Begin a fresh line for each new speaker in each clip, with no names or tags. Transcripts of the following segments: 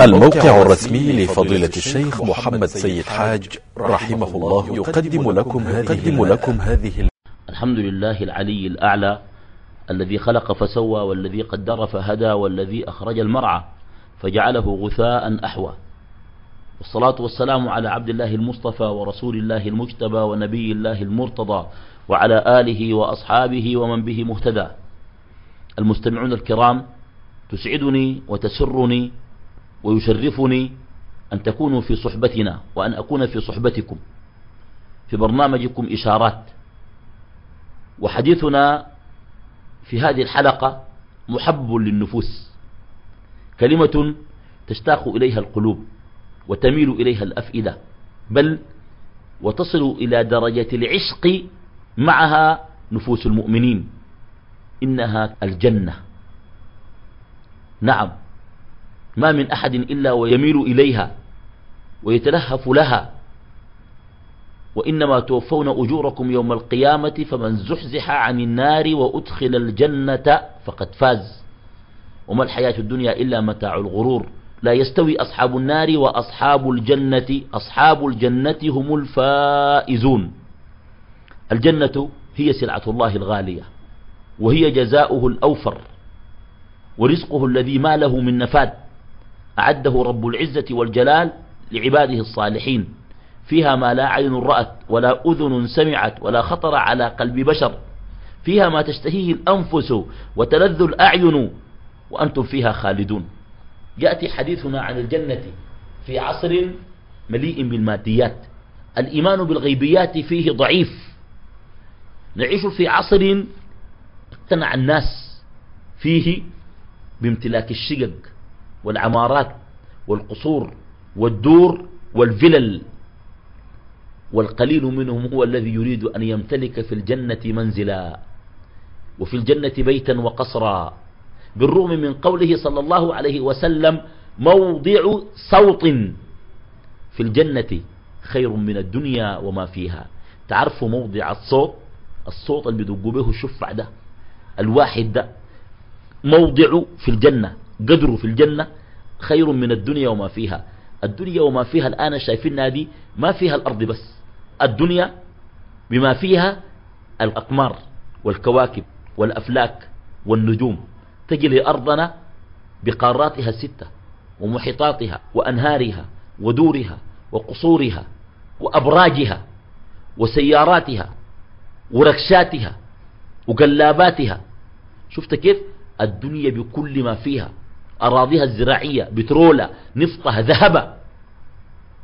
الموقع الرسمي لفضيلة الشيخ محمد سيد حاج رحمه الله يقدم لكم هذه, لكم هذه
الحمد لله العلي الأعلى الذي خلق فسوى والذي قدر فهدى والذي أخرج المرعى فجعله غثاء أحوى. والصلاة والسلام على عبد الله المصطفى ورسول الله المجتبى ونبي الله المرتضى وعلى آله وأصحابه ومن به مهتدى. المستمعون الكرام تسعدني وتسرني ويشرفني أن تكونوا في صحبتنا وأن أكون في صحبتكم. في برنامجكم إشارات. وحديثنا في هذه الحلقة محب للنفوس. كلمة تشتاق إليها القلوب وتميل إليها الأفئدة. بل وتصل إلى درجة العشق معها نفوس المؤمنين. إنها الجنة. نعم. ما من أحد إلا ويميل إليها ويتلهف لها. وإنما توفون أجوركم يوم القيامة فمن زحزح عن النار وأدخل الجنة فقد فاز. وما الحياة الدنيا إلا متاع الغرور. لا يستوي أصحاب النار وأصحاب الجنة. أصحاب الجنة هم الفائزون. الجنة هي سلعة الله الغالية وهي جزاؤه الأوفر ورزقه الذي ما له من نفاد. أعده رب العزة والجلال لعباده الصالحين. فيها ما لا عين رأت ولا أذن سمعت ولا خطر على قلب بشر. فيها ما تشتهيه الأنفس وتلذ الأعين وأنتم فيها خالدون. يأتي حديثنا عن الجنة في عصر مليء بالماديات. الإيمان بالغيبيات فيه ضعيف. نعيش في عصر اقتنع الناس فيه بامتلاك الشقق. والعمارات والقصور والدور والفلل. والقليل منهم هو الذي يريد أن يمتلك في الجنة منزلا وفي الجنة بيتا وقصرا. بالرغم من قوله صلى الله عليه وسلم موضع صوت في الجنة خير من الدنيا وما فيها. تعرفوا موضع الصوت؟ الصوت اللي بيدقوا به الشفع ده الواحد ده موضع في الجنة قدره في الجنة خير من الدنيا وما فيها. الدنيا وما فيها الآن شايفينها دي ما فيها الأرض بس. الدنيا بما فيها الأقمار والكواكب والأفلاك والنجوم. تجي لأرضنا بقاراتها الستة ومحيطاتها وأنهارها ودورها وقصورها وأبراجها وسياراتها وركشاتها وقلاباتها. شفت كيف؟ الدنيا بكل ما فيها أراضيها الزراعية بترولة نفطها ذهب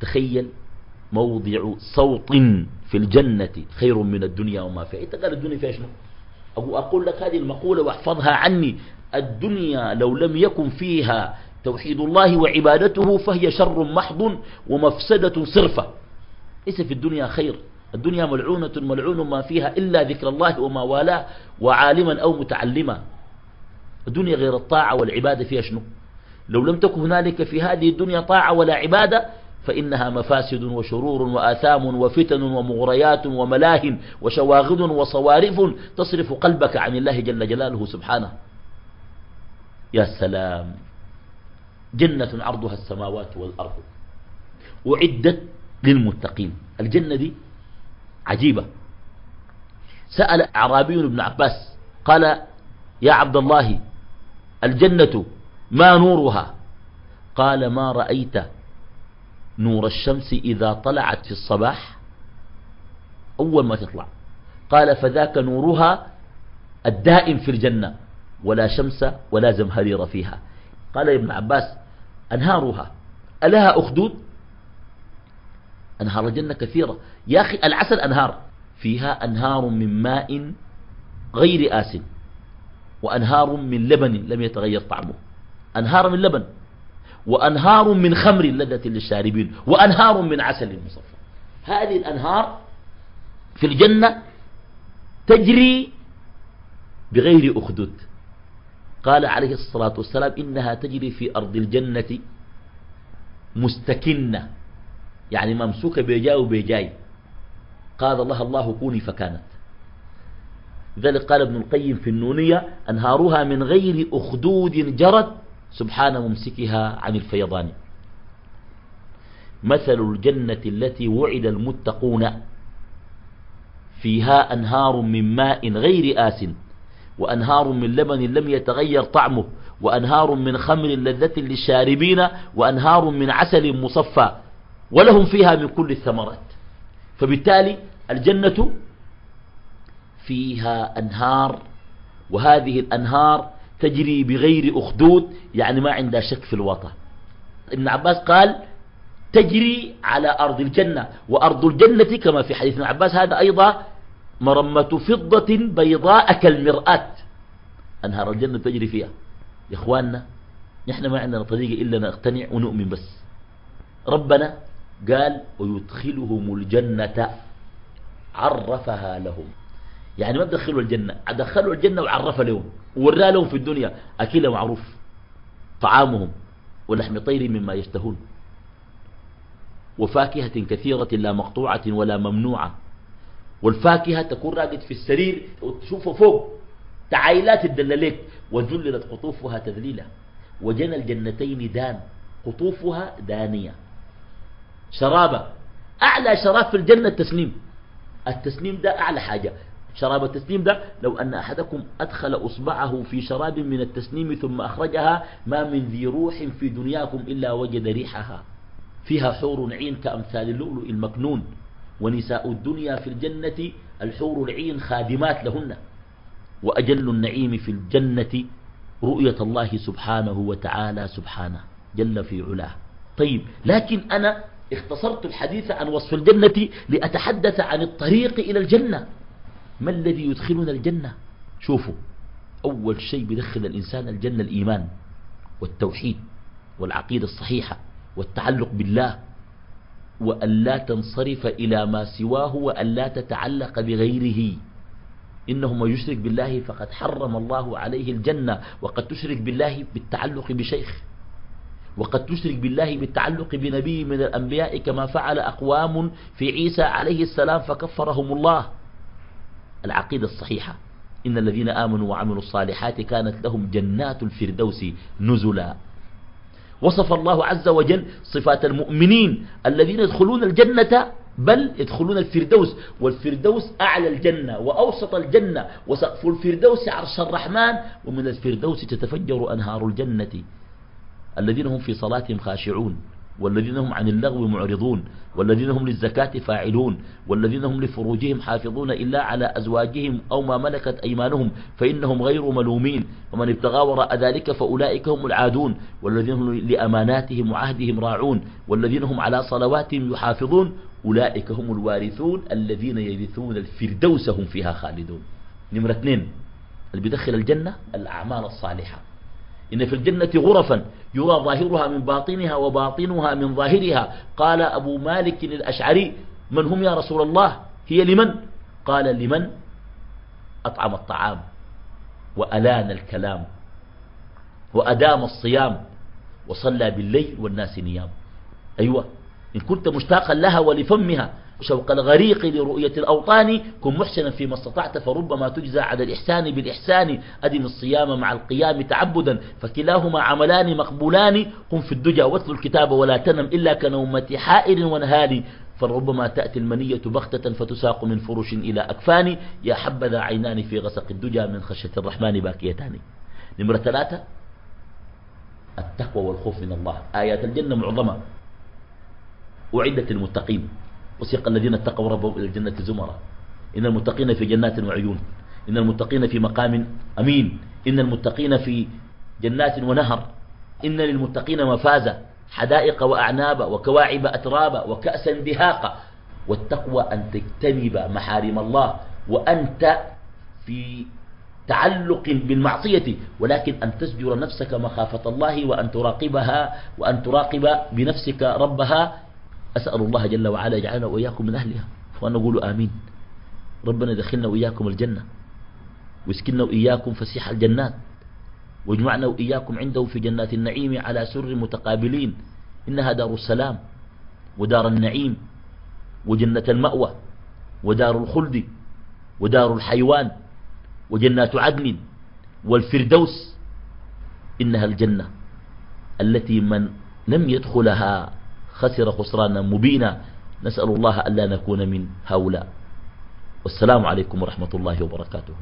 تخيل موضع صوت في الجنة خير من الدنيا وما فيها. إنت قال الدنيا فيها شنو؟ أقول لك هذه المقولة واحفظها عني. الدنيا لو لم يكن فيها توحيد الله وعبادته فهي شر محض ومفسدة صرفة. ليس في الدنيا خير. الدنيا ملعونة ملعون ما فيها إلا ذكر الله وما والاه وعالما أو متعلما. الدنيا غير الطاعة والعبادة فيها شنو؟ لو لم تكن هنالك في هذه الدنيا طاعة ولا عبادة فإنها مفاسد وشرور وآثام وفتن ومغريات وملاه وشواغل وصوارف تصرف قلبك عن الله جل جلاله سبحانه. يا سلام. جنة عرضها السماوات والأرض. أعدت للمتقين. الجنة دي عجيبة. سأل أعرابي ابن عباس قال يا عبد الله الجنة ما نورها. قال ما رأيت نور الشمس إذا طلعت في الصباح؟ أول ما تطلع. قال فذاك نورها الدائم في الجنة ولا شمس ولا زمهرير فيها. قال ابن عباس أنهارها. ألها أخدود؟ أنهار الجنة كثيرة. يا أخي العسل أنهار. فيها أنهار من ماء غير آسن. وأنهار من لبن لم يتغير طعمه. أنهار من لبن. وأنهار من خمر لذة للشاربين. وأنهار من عسل مصفى. هذه الأنهار في الجنة تجري بغير أخدود. قال عليه الصلاة والسلام إنها تجري في أرض الجنة مستكنة. يعني ممسوكة بيجاي وبيجاي. قال الله الله كوني فكانت. لذلك قال ابن القيم في النونية أنهارها من غير أخدود جرت سبحان ممسكها عن الفيضان. مثل الجنة التي وعد المتقون فيها أنهار من ماء غير آس وأنهار من لبن لم يتغير طعمه وأنهار من خمر لذة للشاربين وأنهار من عسل مصفى ولهم فيها من كل الثمرات. فبالتالي الجنة فيها أنهار وهذه الأنهار تجري بغير أخدود يعني ما عندها شك في الوطن. ابن عباس قال تجري على أرض الجنة وأرض الجنة كما في حديث ابن عباس هذا أيضا مرمة فضة بيضاء كالمرآة. أنهار الجنة تجري فيها. يا إخواننا نحن ما عندنا طريقة إلا نقتنع ونؤمن بس. ربنا قال ويدخلهم الجنة عرفها لهم. يعني ما دخلوا الجنة دخلوا الجنة وعرف لهم وورى لهم في الدنيا أكل معروف طعامهم ولحم طير مما يشتهون. وفاكهة كثيرة لا مقطوعة ولا ممنوعة. والفاكهة تكون راقد في السرير وتشوفه فوق. تعايلات الدلاليك. وذللت قطوفها تذليلا. وجنى الجنتين دان قطوفها دانية. شرابة أعلى شراب في الجنة التسنيم. التسنيم ده أعلى حاجة. شراب التسنيم ده لو أن أحدكم أدخل أصبعه في شراب من التسنيم ثم أخرجها ما من ذي روح في دنياكم إلا وجد ريحها. فيها حور عين كأمثال اللؤلؤ المكنون. ونساء الدنيا في الجنة الحور العين خادمات لهن. وأجل النعيم في الجنة رؤية الله سبحانه وتعالى سبحانه جل في علاه. طيب لكن أنا اختصرت الحديث عن وصف الجنة لأتحدث عن الطريق إلى الجنة. ما الذي يدخلنا الجنة؟ شوفوا أول شيء بيدخل الإنسان الجنة الإيمان والتوحيد والعقيدة الصحيحة والتعلق بالله وأن لا تنصرف إلى ما سواه وأن لا تتعلق بغيره. إنه ما يشرك بالله فقد حرم الله عليه الجنة وقد تشرك بالله بالتعلق بشيخ وقد تشرك بالله بالتعلق بنبي من الأنبياء كما فعل أقوام في عيسى عليه السلام فكفرهم الله. العقيدة الصحيحة. إن الذين آمنوا وعملوا الصالحات كانت لهم جنات الفردوس نزلا. وصف الله عز وجل صفات المؤمنين الذين يدخلون الجنة بل يدخلون الفردوس. والفردوس أعلى الجنة وأوسط الجنة وسقف الفردوس عرش الرحمن. ومن الفردوس تتفجر أنهار الجنة. الذين هم في صلاتهم خاشعون. والذين هم عن اللغو معرضون والذين هم للزكاة فاعلون والذين هم لفروجهم حافظون إلا على أزواجهم أو ما ملكت أيمانهم فإنهم غير ملومين ومن ابتغى وراء ذلك فأولئك هم العادون والذين هم لأماناتهم وعهدهم راعون والذين هم على صلواتهم يحافظون أولئك هم الوارثون الذين يرثون الفردوس هم فيها خالدون. نمرة اثنين اللي بيدخل الجنة الأعمال الصالحة. إن في الجنة غرفا يرى ظاهرها من باطنها وباطنها من ظاهرها. قال أبو مالك الأشعري من هم يا رسول الله؟ هي لمن؟ قال لمن؟ أطعم الطعام وألان الكلام وأدام الصيام وصلى بالليل والناس نيام. أيوة إن كنت مشتاقا لها ولفمها شوق الغريق لرؤية الأوطان كن محسنا فيما استطعت فربما تجزى على الإحسان بالإحسان. أدم الصيام مع القيام تعبدا فكلاهما عملان مقبولان. قم في الدجى واتل الكتاب ولا تنم إلا كنومة حائر ونهال. فربما تأتي المنية بغتة فتساق من فرش إلى أكفان. يا حبذا عينان في غسق الدجى من خشية الرحمن باكيتان. نمرة ثلاثة. التقوى والخوف من الله. آيات الجنة معظمة. أعدت للمتقين وسيق الذين اتقوا ربهم إلى الجنة زمرا. إن المتقين في جنات وعيون. إن المتقين في مقام أمين. إن المتقين في جنات ونهر. إن للمتقين مفازة حدائق وأعناب وكواعب أترابا وكأسا دهاقا. والتقوى أن تجتنب محارم الله. وأنت في تعلق بالمعصية. ولكن أن تزجر نفسك مخافة الله وأن تراقبها وأن تراقب بنفسك ربها. أسأل الله جل وعلا يجعلنا وإياكم من أهلها. وأن نقول آمين. ربنا يدخلنا وإياكم الجنة ويسكننا وإياكم فسيح الجنات واجمعنا وإياكم عنده في جنات النعيم على سر متقابلين. إنها دار السلام ودار النعيم وجنة المأوى ودار الخلد ودار الحيوان وجنات عدن والفردوس. إنها الجنة التي من لم يدخلها خسر خسرانا مبينا. نسأل الله ألا نكون من هؤلاء. والسلام عليكم ورحمة الله وبركاته.